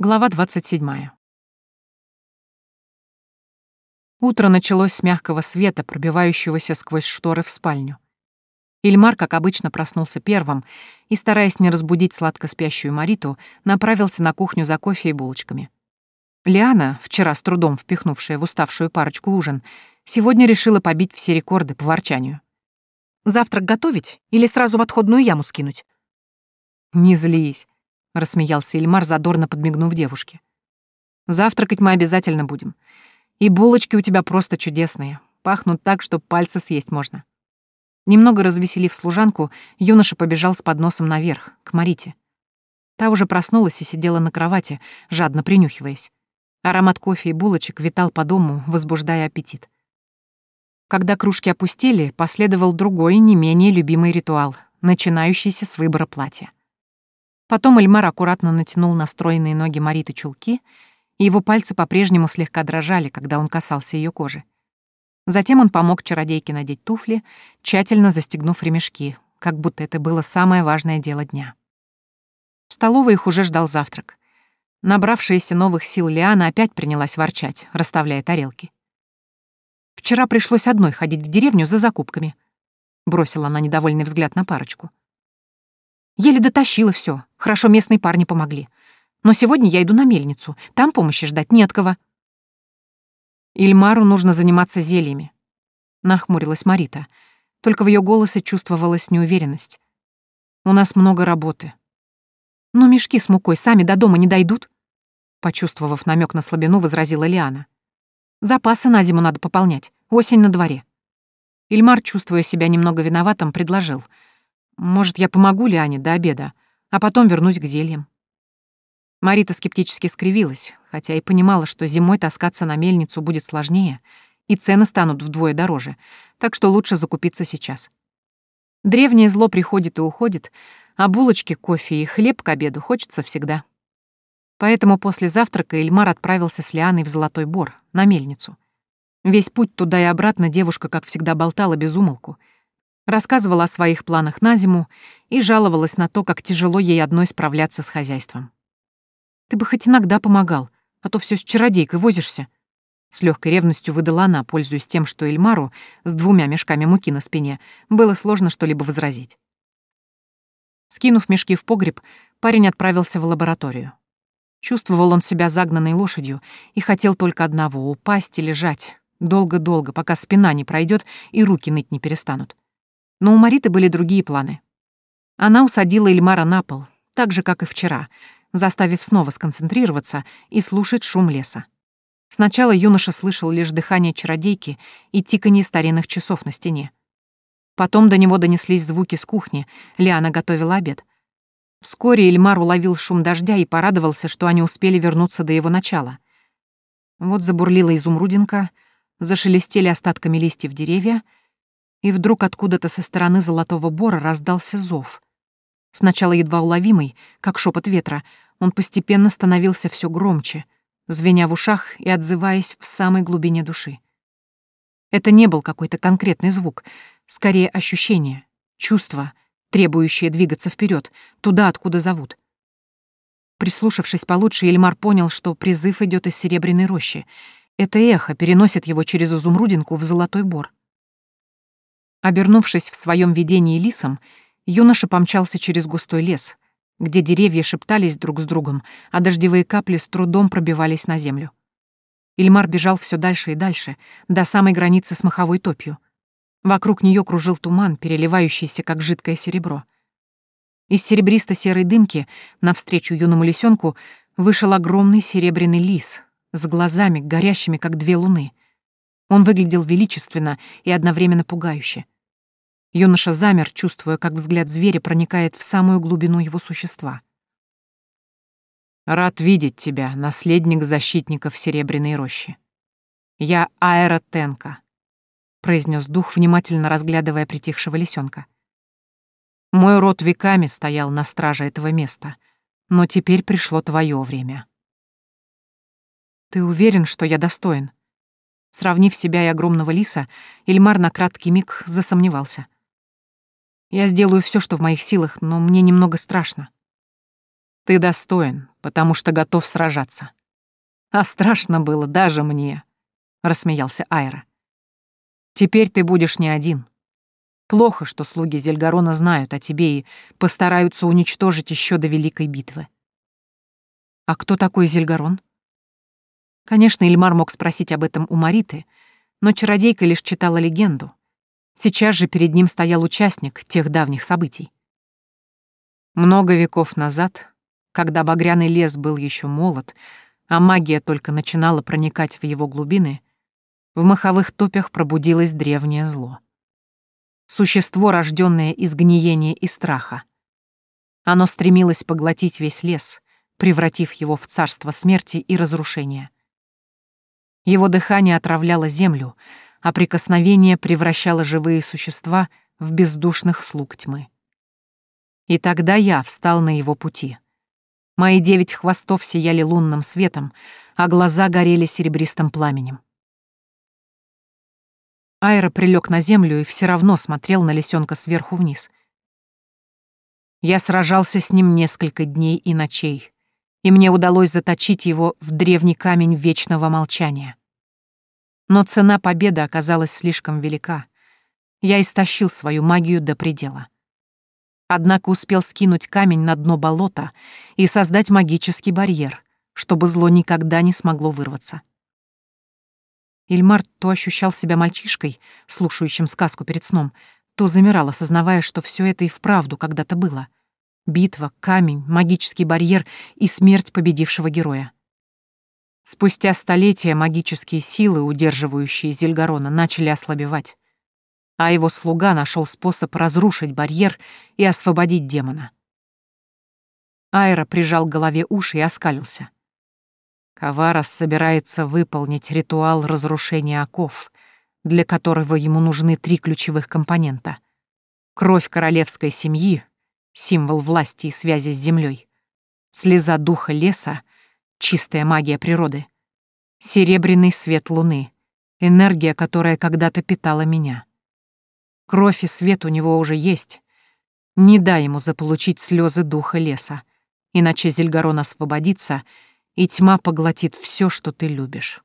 Глава 27. Утро началось с мягкого света, пробивающегося сквозь шторы в спальню. Ильмар, как обычно, проснулся первым и, стараясь не разбудить сладко спящую Мариту, направился на кухню за кофе и булочками. Лиана, вчера с трудом впихнувшая в уставшую парочку ужин, сегодня решила побить все рекорды по ворчанию. «Завтрак готовить или сразу в отходную яму скинуть?» «Не злись», — рассмеялся Ильмар, задорно подмигнув девушке. «Завтракать мы обязательно будем. И булочки у тебя просто чудесные. Пахнут так, что пальцы съесть можно». Немного развеселив служанку, юноша побежал с подносом наверх, к Марите. Та уже проснулась и сидела на кровати, жадно принюхиваясь. Аромат кофе и булочек витал по дому, возбуждая аппетит. Когда кружки опустили, последовал другой, не менее любимый ритуал, начинающийся с выбора платья. Потом Эльмар аккуратно натянул настроенные ноги Мариты чулки, и его пальцы по-прежнему слегка дрожали, когда он касался ее кожи. Затем он помог чародейке надеть туфли, тщательно застегнув ремешки, как будто это было самое важное дело дня. В столовой их уже ждал завтрак. Набравшаяся новых сил Лиана опять принялась ворчать, расставляя тарелки. «Вчера пришлось одной ходить в деревню за закупками», — бросила она недовольный взгляд на парочку. Еле дотащила все. Хорошо местные парни помогли. Но сегодня я иду на мельницу. Там помощи ждать не от кого. Ильмару нужно заниматься зельями. Нахмурилась Марита. Только в ее голосе чувствовалась неуверенность. У нас много работы. Но мешки с мукой сами до дома не дойдут? Почувствовав намек на слабину, возразила Лиана. Запасы на зиму надо пополнять. Осень на дворе. Ильмар, чувствуя себя немного виноватым, предложил — может, я помогу Лиане до обеда, а потом вернусь к зельям. Марита скептически скривилась, хотя и понимала, что зимой таскаться на мельницу будет сложнее, и цены станут вдвое дороже, так что лучше закупиться сейчас. Древнее зло приходит и уходит, а булочки, кофе и хлеб к обеду хочется всегда. Поэтому после завтрака Эльмар отправился с Лианой в Золотой Бор, на мельницу. Весь путь туда и обратно девушка, как всегда, болтала без умолку — рассказывала о своих планах на зиму и жаловалась на то, как тяжело ей одной справляться с хозяйством. «Ты бы хоть иногда помогал, а то все с чародейкой возишься». С легкой ревностью выдала она, пользуясь тем, что Эльмару с двумя мешками муки на спине было сложно что-либо возразить. Скинув мешки в погреб, парень отправился в лабораторию. Чувствовал он себя загнанной лошадью и хотел только одного — упасть и лежать, долго-долго, пока спина не пройдет и руки ныть не перестанут. Но у Мариты были другие планы. Она усадила Эльмара на пол, так же, как и вчера, заставив снова сконцентрироваться и слушать шум леса. Сначала юноша слышал лишь дыхание чародейки и тиканье старинных часов на стене. Потом до него донеслись звуки с кухни, Лиана готовила обед. Вскоре Эльмар уловил шум дождя и порадовался, что они успели вернуться до его начала. Вот забурлила изумрудинка, зашелестели остатками листьев деревья — и вдруг откуда-то со стороны Золотого Бора раздался зов. Сначала едва уловимый, как шепот ветра, он постепенно становился все громче, звеня в ушах и отзываясь в самой глубине души. Это не был какой-то конкретный звук, скорее ощущение, чувство, требующее двигаться вперед, туда, откуда зовут. Прислушавшись получше, Эльмар понял, что призыв идет из Серебряной рощи. Это эхо переносит его через изумрудинку в Золотой Бор. Обернувшись в своем видении лисом, юноша помчался через густой лес, где деревья шептались друг с другом, а дождевые капли с трудом пробивались на землю. Ильмар бежал все дальше и дальше, до самой границы с маховой топью. Вокруг нее кружил туман, переливающийся, как жидкое серебро. Из серебристо-серой дымки навстречу юному лисенку вышел огромный серебряный лис с глазами, горящими, как две луны. Он выглядел величественно и одновременно пугающе. Юноша замер, чувствуя, как взгляд зверя проникает в самую глубину его существа. «Рад видеть тебя, наследник защитников Серебряной рощи. Я Аэра Тенка», — произнес дух, внимательно разглядывая притихшего лисенка. «Мой род веками стоял на страже этого места, но теперь пришло твое время». «Ты уверен, что я достоин?» Сравнив себя и огромного лиса, Ильмар на краткий миг засомневался. «Я сделаю все, что в моих силах, но мне немного страшно». «Ты достоин, потому что готов сражаться. А страшно было даже мне, — рассмеялся Айра. Теперь ты будешь не один. Плохо, что слуги Зельгарона знают о тебе и постараются уничтожить еще до Великой битвы. А кто такой Зельгарон? Конечно, Ильмар мог спросить об этом у Мариты, но чародейка лишь читала легенду. Сейчас же перед ним стоял участник тех давних событий. Много веков назад, когда багряный лес был еще молод, а магия только начинала проникать в его глубины, в маховых топях пробудилось древнее зло существо, рожденное из гниения и страха. Оно стремилось поглотить весь лес, превратив его в царство смерти и разрушения. Его дыхание отравляло землю, а прикосновение превращало живые существа в бездушных слуг тьмы. И тогда я встал на его пути. Мои девять хвостов сияли лунным светом, а глаза горели серебристым пламенем. Айра прилег на землю и все равно смотрел на лисенка сверху вниз. Я сражался с ним несколько дней и ночей, и мне удалось заточить его в древний камень вечного молчания. Но цена победы оказалась слишком велика. Я истощил свою магию до предела. Однако успел скинуть камень на дно болота и создать магический барьер, чтобы зло никогда не смогло вырваться. Ильмар то ощущал себя мальчишкой, слушающим сказку перед сном, то замирал, осознавая, что все это и вправду когда-то было. Битва, камень, магический барьер и смерть победившего героя. Спустя столетия магические силы, удерживающие Зельгарона, начали ослабевать, а его слуга нашел способ разрушить барьер и освободить демона. Айра прижал к голове уши и оскалился. Каварас собирается выполнить ритуал разрушения оков, для которого ему нужны три ключевых компонента. Кровь королевской семьи, символ власти и связи с землей, слеза духа леса, чистая магия природы, серебряный свет луны, энергия, которая когда-то питала меня. Кровь и свет у него уже есть. Не дай ему заполучить слезы духа леса, иначе Зельгарон освободится — и тьма поглотит все, что ты любишь.